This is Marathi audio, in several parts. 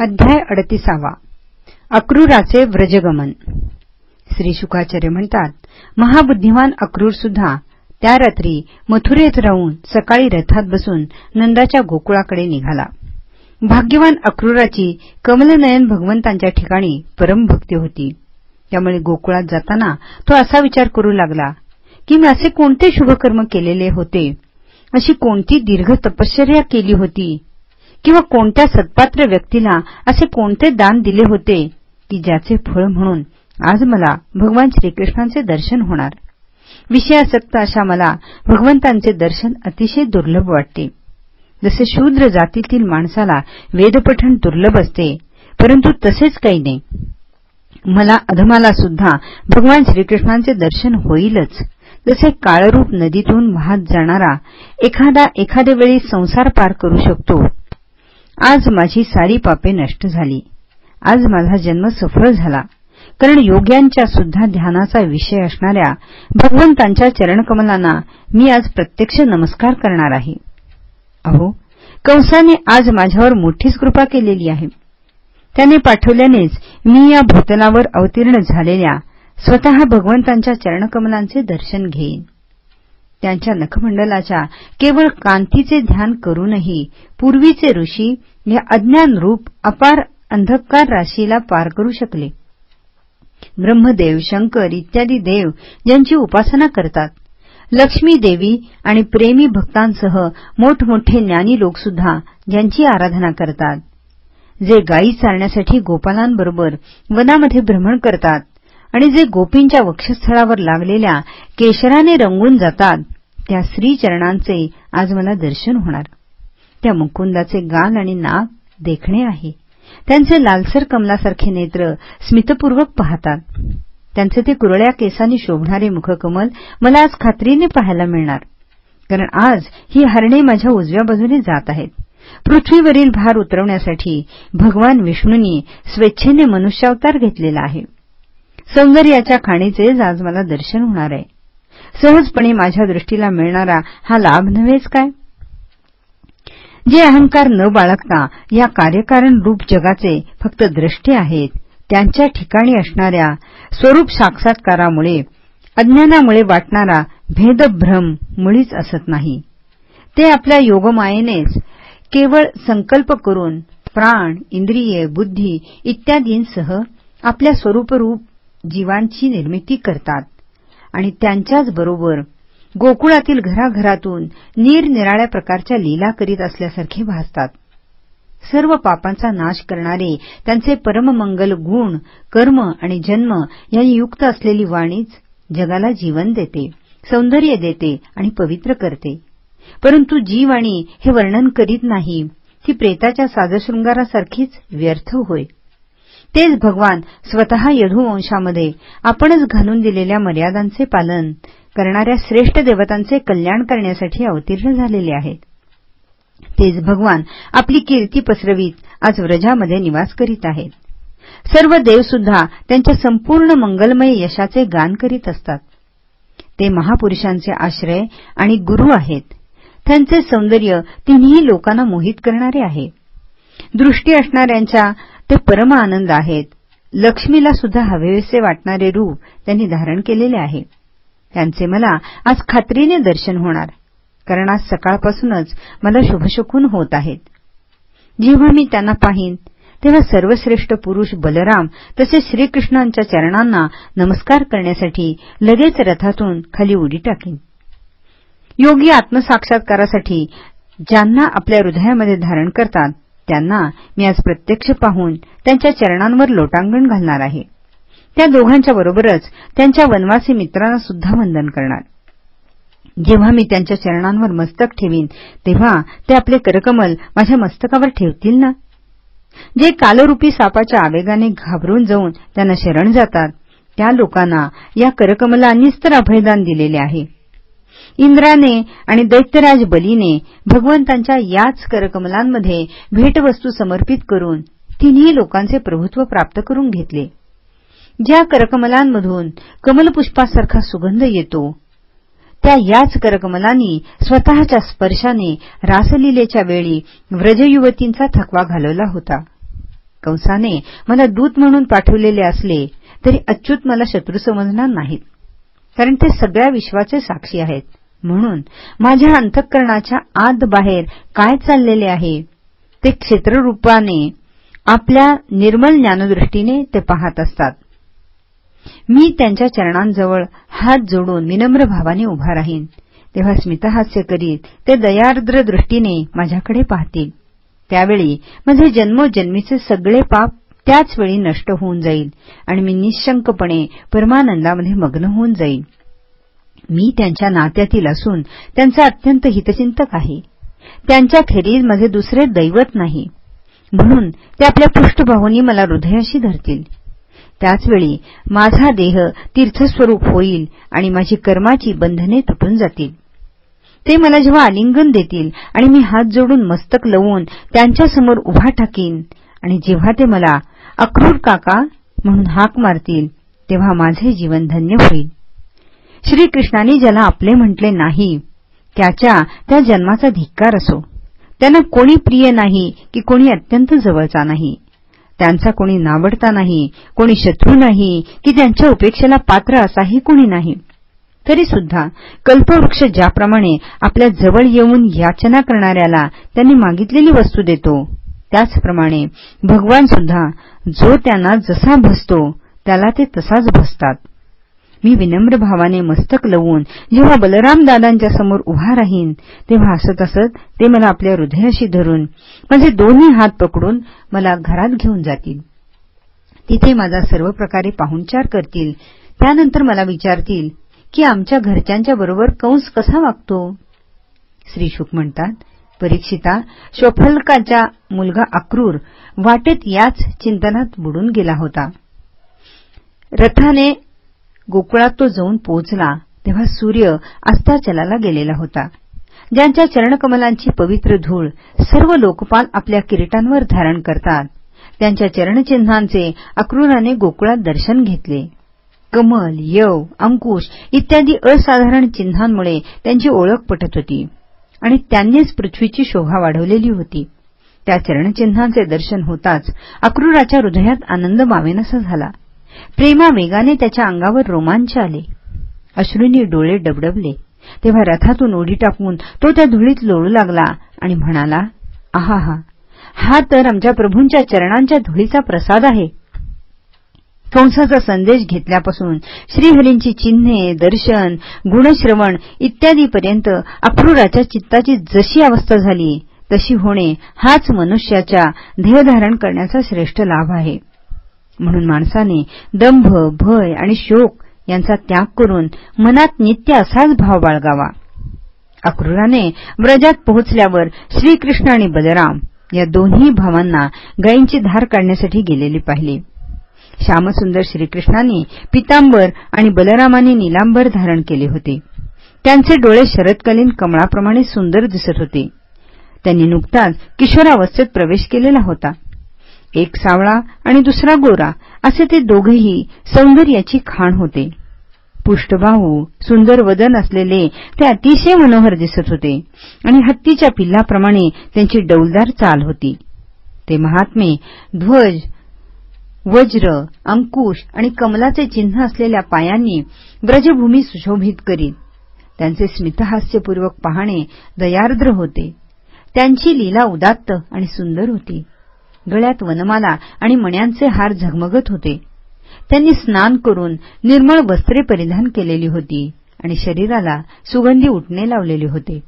अध्याय अडतीसावा. अक्रूराचे व्रजगमन. श्री शुकाचार्य म्हणतात महाबुद्धिमान अक्रूर सुद्धा त्या रात्री मथुरेत राहून सकाळी रथात बसून नंदाच्या गोकुळाकडे निघाला. भाग्यवान अक्रूराची कमलनयन भगवंतांच्या ठिकाणी परमभक्ती होती. त्यामुळे गोकुळात जाताना तो असा विचार करू लागला की मी असे कोणते शुभकर्म केलेले होते? अशी कोणती दीर्घ तपश्चर्या केली होती? किंवा कोणत्या सत्पात्र व्यक्तीला असे कोणते दान दिले होते की ज्याचे फळ म्हणून आज मला भगवान श्रीकृष्णांचे दर्शन होणार? विषयासक्त अशा मला भगवंतांचे दर्शन अतिशय दुर्लभ वाटते. जसे शूद्र जातीतील माणसाला वेदपठण दुर्लभ असते परंतु तसेच काही नाही. मला अधमाला सुद्धा भगवान श्रीकृष्णांचे दर्शन होईलच. जसे काळरूप नदीतून वाहत जाणारा एखादा एखाद्या वेळी संसार पार करू शकतो आज माझी सारी पापे नष्ट झाली. आज माझा जन्म सफळ झाला. कारण योग्यांच्या सुद्धा ध्यानाचा विषय असणाऱ्या भगवंतांच्या चरणकमलांना मी आज प्रत्यक्ष नमस्कार करणार आहे. अहो कंसाने आज माझ्यावर मोठीच कृपा केलेली आहे. त्याने पाठवल्यानेच मी या भूतलावर अवतीर्ण झालेल्या स्वतः भगवंतांच्या चरणकमलांचे दर्शन घेईन. त्यांच्या नखमंडलाच्या केवळ कांतीचे ध्यान करूनही पूर्वीचे ऋषी या अज्ञान रूप अपार अंधकार राशीला पार करू शकले. ब्रह्मदेव शंकर इत्यादी देव ज्यांची उपासना करतात. लक्ष्मी देवी आणि प्रेमी भक्तांसह मोठमोठे ज्ञानी लोकसुद्धा ज्यांची आराधना करतात. जे गायी चालण्यासाठी गोपालांबरोबर वनामध्ये भ्रमण करतात आणि जे गोपींच्या वक्षस्थळावर लागलेल्या केशराने रंगून जातात त्या श्रीचरणांचे आज मला दर्शन होणार. त्या मुकुंदाचे गाल आणि नाक देखणे आहे. त्यांचे लालसर कमलासारखे नेत्र स्मितपूर्वक पाहतात. त्यांचे ते कुरळ्या केसांनी शोभणारे मुखकमल मला आज खात्रीने पाहायला मिळणार. कारण आज ही हरणे माझ्या उजव्या बाजूने जात आहेत. पृथ्वीवरील भार उतरवण्यासाठी भगवान विष्णूंनी स्वेच्छेने मनुष्यावतार घेतलेला आहे. सौंदर्याच्या खाणीचेच आज मला दर्शन होणार आहे. सहजपणे माझ्या दृष्टीला मिळणारा हा लाभ नव्हेच काय? जे अहंकार न बाळगता या कार्यकारण रूप जगाचे फक्त दृष्टे आहेत त्यांच्या ठिकाणी असणाऱ्या स्वरूप साक्षात्कारामुळे अज्ञानामुळे वाटणारा भेदभ्रम मुळीच असत नाही. ते आपल्या योगमायेनेच केवळ संकल्प करून प्राण इंद्रिये बुद्धी इत्यादींसह आपल्या स्वरूपरूप जीवांची निर्मिती करतात. आणि त्यांच्याच बरोबर गोकुळातील घराघरातून निरनिराळ्या प्रकारच्या लीला करीत असल्यासारखे भासतात. सर्व पापांचा नाश करणारे त्यांचे परममंगल गुण कर्म आणि जन्म यांनी युक्त असलेली वाणीच जगाला जीवन देते सौंदर्य देते आणि पवित्र करते. परंतु जी वाणी हे वर्णन करीत नाही ती प्रेताच्या साजशृंगारासारखीच व्यर्थ होय. तेच भगवान स्वतः यदुवंशामध्ये आपणच घालून दिलेल्या मर्यादांचे पालन करणाऱ्या श्रेष्ठ देवतांचे कल्याण करण्यासाठी अवतीर्ण झालेले आहेत. तेच भगवान आपली कीर्ती पसरवीत आज व्रजामध्ये निवास करीत आहेत. सर्व देवसुद्धा त्यांच्या संपूर्ण मंगलमय यशाचे गान करीत असतात. ते महापुरुषांचे आश्रय आणि गुरु आहेत. त्यांचे सौंदर्य तिन्ही लोकांना मोहित करणारे आहे. दृष्टी असणाऱ्यांच्या ते परम आनंद आहेत. लक्ष्मीला सुद्धा हवेसे वाटणारे रूप त्यांनी धारण केलेले आहे. त्यांचे मला आज खात्रीने दर्शन होणार कारण आज सकाळपासूनच मला शुभशकून होत आहेत. जेव्हा मी त्यांना पाहीन तेव्हा सर्वश्रेष्ठ पुरुष बलराम तसेच श्रीकृष्णांच्या चरणांना नमस्कार करण्यासाठी लगेच रथातून खाली उडी टाकीन. योगी आत्मसाक्षात्कारासाठी ज्यांना आपल्या हृदयामध्ये धारण करतात त्यांना मी आज प्रत्यक्ष पाहून त्यांच्या चरणांवर लोटांगण घालणार आहे. त्या दोघांच्या बरोबरच त्यांच्या वनवासी मित्रांना सुद्धा वंदन करणार. जेव्हा मी त्यांच्या चरणांवर मस्तक ठेवीन तेव्हा ते आपले करकमल माझ्या मस्तकावर ठेवतील ना? जे कालरूपी सापाच्या आवेगाने घाबरून जाऊन त्यांना शरण जातात त्या लोकांना या करकमलांनीच तर अभयदान दिलेले आहे. इंद्राने आणि दैत्यराज बलीने भगवंतांच्या याच करकमलांमध्ये भेटवस्तू समर्पित करून तिन्ही लोकांचे प्रभुत्व प्राप्त करून घेतले. ज्या करकमलांमधून कमलपुष्पासारखा सुगंध येतो त्या याच करकमलांनी स्वतःच्या स्पर्शाने रासलीलेच्या वेळी व्रजयुवतींचा थकवा घालवला होता. कंसाने मला दूत म्हणून पाठवलेले असले तरी अच्युत मला शत्रू समजणार नाहीत कारण ते सगळ्या विश्वाचे साक्षी आहेत. म्हणून माझ्या अंतःकरणाच्या आत बाहेर काय चाललेले आहे? ते क्षेत्ररूपाने आपल्या निर्मल ज्ञानदृष्टीने ते पाहत असतात. मी त्यांच्या चरणांजवळ हात जोडून विनम्र भावाने उभा राहीन. तेव्हा स्मितहास्य करीत ते दयार्द्र दृष्टीने माझ्याकडे पाहतील. त्यावेळी माझे जन्मोजन्मीचे सगळे पाप त्याच वेळी नष्ट होऊन जाईल आणि मी निशंकपणे परमानंदामध्ये मग्न होऊन जाईल मी त्यांच्या नात्यातील असून त्यांचा अत्यंत हितचिंतक आहे. त्यांच्याखेरीज माझे दुसरे दैवत नाही. म्हणून ते आपल्या पृष्ठभावनी मला हृदयाशी धरतील. त्याचवेळी माझा देह तीर्थस्वरूप होईल आणि माझी कर्माची बंधने तुटून जातील. ते मला जेव्हा आलिंगन देतील आणि मी हात जोडून मस्तक लवून त्यांच्यासमोर उभा टाकीन आणि जेव्हा ते मला अक्रूर काका म्हणून हाक मारतील तेव्हा माझे जीवन धन्य होईल. श्रीकृष्णाने ज्याला आपले म्हटले नाही त्याच्या त्या जन्माचा धिक्कार असो. त्यांना कोणी प्रिय नाही की कोणी अत्यंत जवळचा नाही. त्यांचा कोणी नावडता नाही कोणी शत्रू नाही की त्यांच्या उपेक्षेला पात्र असाही कोणी नाही. तरी सुद्धा कल्पवृक्ष ज्याप्रमाणे आपल्या जवळ येऊन याचना करणाऱ्याला त्यांनी मागितलेली वस्तू देतो त्याचप्रमाणे भगवान सुद्धा जो त्यांना जसा भसतो त्याला ते तसाच भसतात मी विनम्र भावाने मस्तक लवून जेव्हा बलराम दादांच्या समोर उभा राहीन तेव्हा हसत असत ते मला आपल्या हृदयाशी धरून माझे दोन्ही हात पकडून मला घरात घेऊन जातील. तिथे माझा सर्व प्रकारे पाहुणचार करतील. त्यानंतर मला विचारतील की आमच्या घरच्यांच्या बरोबर कंस कसा वागतो? श्री शुक म्हणतात परीक्षिता शोफलकाचा मुलगा अक्रूर वाटेत याच चिंतनात बुडून गेला होता. रथाने गोकुळात तो जाऊन पोचला तेव्हा सूर्य अस्ताचलाला गेलेला होता. ज्यांच्या चरणकमलांची पवित्र धूळ सर्व लोकपाल आपल्या किरीटांवर धारण करतात. त्यांच्या चरणचिन्हांचे अक्रूराने गोकुळात दर्शन घेतले. कमल यव अंकुश इत्यादी असाधारण चिन्हांमुळे त्यांची ओळख पटत होती. आणि त्यांनीच पृथ्वीची शोभा वाढवलेली होती. त्या चरणचिन्हांचे दर्शन होताच अक्रूराच्या हृदयात आनंद मावेनसा झाला. प्रेमा वेगाने त्याच्या अंगावर रोमांच आले. अश्रूंनी डोळे डबडबले. तेव्हा रथातून उडी टाकून तो त्या धुळीत लोळू लागला आणि म्हणाला आहा हा. तर आमच्या प्रभूंच्या चरणांच्या धुळीचा प्रसाद आहे. कंसाचा संदेश घेतल्यापासून श्रीहरींची चिन्हे दर्शन गुणश्रवण इत्यादीपर्यंत अक्रूराच्या चित्ताची जशी अवस्था झाली तशी होणे हाच मनुष्याच्या ध्येयधारण करण्याचा श्रेष्ठ लाभ आहे. म्हणून माणसाने दंभ भय आणि शोक यांचा त्याग करून मनात नित्य असाच भाव बाळगावा. अक्रूराने व्रजात पोहोचल्यावर श्रीकृष्ण आणि बलराम या दोन्ही भावांना गायींची धार काढण्यासाठी गेलेले पाहिले. श्यामसुंदर श्रीकृष्णाने पितांबर आणि बलरामाने निलांबर धारण केले होते. त्यांचे डोळे शरदकालीन कमळाप्रमाणे सुंदर दिसत होते. त्यांनी नुकताच किशोरावस्थेत प्रवेश केलेला होता. एक सावळा आणि दुसरा गोरा असे ते दोघेही सौंदर्याची खाण होते. पुष्टबाहू सुंदर वदन असलेले ते अतिशय मनोहर दिसत होते आणि हत्तीच्या पिल्लाप्रमाणे त्यांची डौलदार चाल होती. ते महात्मे ध्वज वज्र अंकुश आणि कमलाचे चिन्ह असलेल्या पायांनी ब्रजभूमी सुशोभित करीत त्यांचे स्मितहास्यपूर्वक पाहणे दयार्द्र होते. त्यांची लीला उदात्त आणि सुंदर होती. गळ्यात वनमाला आणि मण्यांचे हार झगमगत होते. त्यांनी स्नान करून निर्मळ वस्त्रे परिधान केलेली होती आणि शरीराला सुगंधी उठणे लावलेले होते.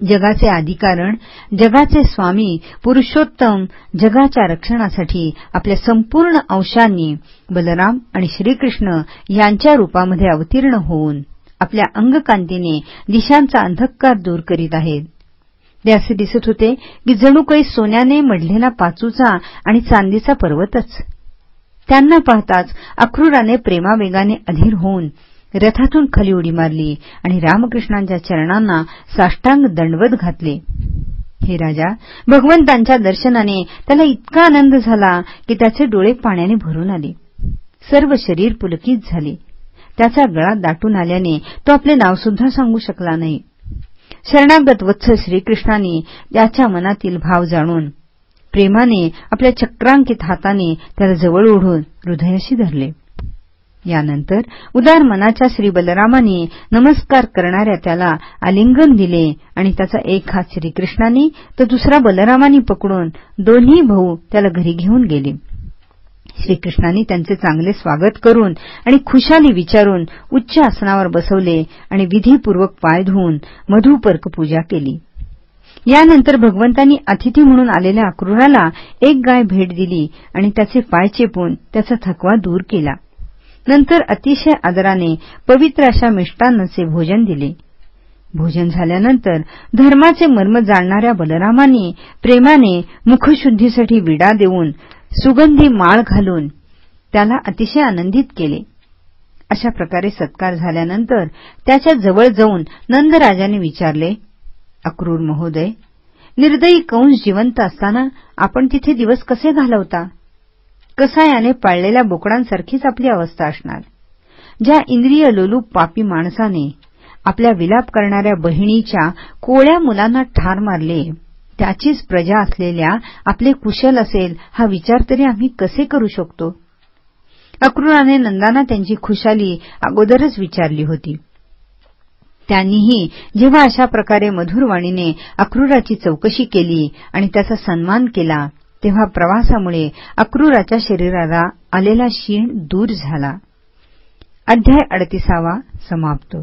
जगाचे आधिकारण जगाचे स्वामी पुरुषोत्तम जगाच्या रक्षणासाठी आपल्या संपूर्ण अंशांनी बलराम आणि श्रीकृष्ण यांच्या रूपामध्ये अवतीर्ण होऊन आपल्या अंगकांतीने दिशांचा अंधकार दूर करीत आहेत. ते असे दिसत होते की जणू काही सोन्याने मढलेला पाचूचा आणि चांदीचा पर्वतच. त्यांना पाहताच अक्रूराने प्रेमावेगाने अधीर होऊन रथातून खाली उडी मारली आणि रामकृष्णांच्या चरणांना साष्टांग दंडवत घातले. हे राजा भगवंतांच्या दर्शनाने त्याला इतका आनंद झाला की त्याचे डोळे पाण्याने भरून आले. सर्व शरीर पुलकित झाले. त्याचा गळा दाटून आल्याने तो आपले नावसुद्धा सांगू शकला नाही. शरणागत वत्स श्रीकृष्णाने त्याच्या मनातील भाव जाणून प्रेमाने आपल्या चक्रांकित हाताने त्याला जवळ ओढून हृदयाशी धरले. यानंतर उदार मनाच्या श्री बलरामाने नमस्कार करणाऱ्या त्याला आलिंगन दिले आणि त्याचा एक हात श्रीकृष्णाने तर दुसरा बलरामानी पकडून दोन्ही भाऊ त्याला घरी घेऊन गेले. श्रीकृष्णांनी त्यांचे चांगले स्वागत करून आणि खुशाली विचारून उच्च आसनावर बसवले आणि विधीपूर्वक पाय धुवून मधुपर्क पूजा केली. यानंतर भगवंतांनी अतिथी म्हणून आलेल्या अक्रूराला एक गाय भेट दिली आणि त्याचे पाय चेपून त्याचा थकवा दूर केला. नंतर अतिशय आदराने पवित्र अशा मिष्टान्नाचे भोजन दिले. भोजन झाल्यानंतर धर्माचे मर्म जाणणाऱ्या बलरामांनी प्रेमाने मुखशुद्धीसाठी विडा देऊन सुगंधी माळ घालून त्याला अतिशय आनंदित केले. अशा प्रकारे सत्कार झाल्यानंतर त्याच्याजवळ जाऊन नंदराजाने विचारले अक्रूर महोदय निर्दयी कंस जिवंत असताना आपण तिथे दिवस कसे घालवता? कसायाने पाळलेल्या बोकडांसारखीच आपली अवस्था असणार? ज्या इंद्रिय लोलूप पापी माणसाने आपल्या विलाप करणाऱ्या बहिणीच्या कोळ्या मुलांना ठार मारले त्याचीच प्रजा असलेल्या आपले कुशल असेल हा विचार तरी आम्ही कसे करू शकतो? अक्रूराने नंदाना त्यांची खुशाली अगोदरच विचारली होती. त्यांनीही जेव्हा अशा प्रकारे मधुरवाणीने अक्रूराची चौकशी केली आणि त्याचा सन्मान केला तेव्हा प्रवासामुळे अक्रूराच्या शरीराला आलेला शीण दूर झाला. अध्याय अडतीसावा समाप्त.